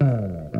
嗯。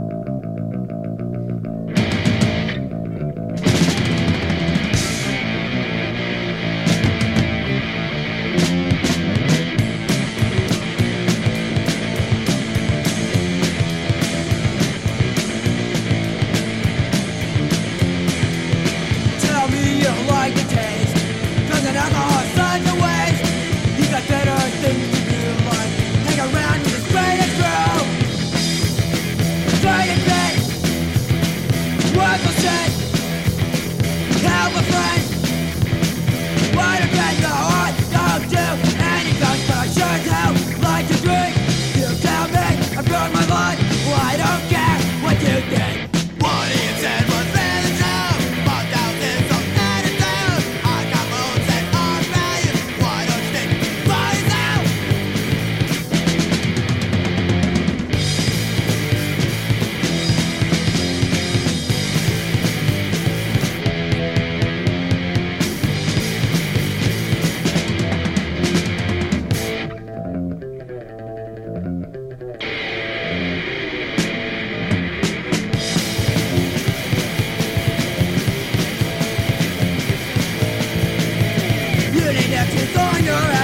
Need on your